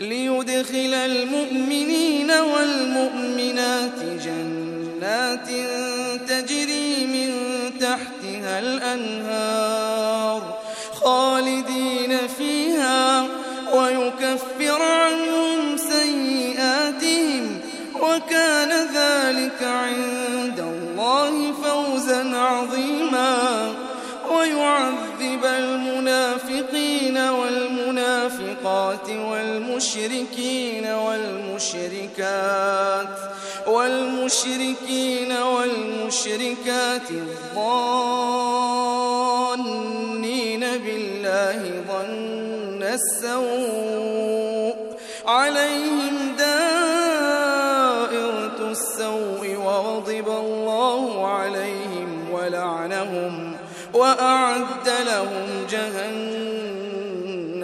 ليدخل المؤمنين والمؤمنات جنات تجري من تحتها الأنهار خالدين فيها ويكفر عنهم سيئاتهم وكان ذلك عند الله فوزا عظيما ويعذب المنافقين والمنافقات والمشركين والمشركات والمشركين والمشركات الظانين بالله ظن السوء عليهم دائرة السوء وغضب الله عليهم ولعنهم وأعد لهم جهنم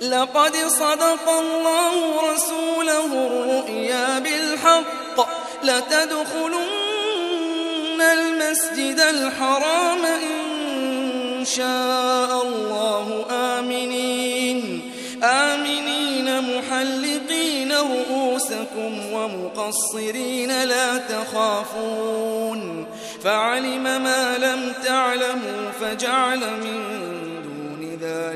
لقد صدق الله رسوله الرؤيا بالحق لتدخلن المسجد الحرام إن شاء الله. آمنين آمنين محلقين رؤوسكم ومقصرين لا تخافون. فعلم ما لم تعلموا فجعل من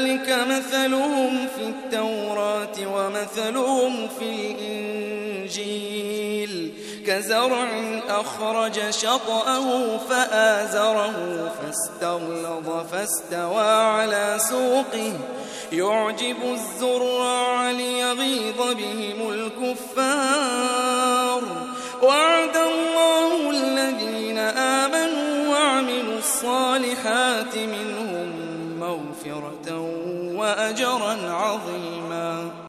ذلك مثلهم في التوراة ومثلهم في الإنجيل. كزرع أخرج شطأه فآزره فاستغلظ فاستوى على سوقه. يعجب الزراع ليغيظ بهم الكفار. وعد الله الذين آمنوا وعملوا الصالحات منهم وأجرا عظيما.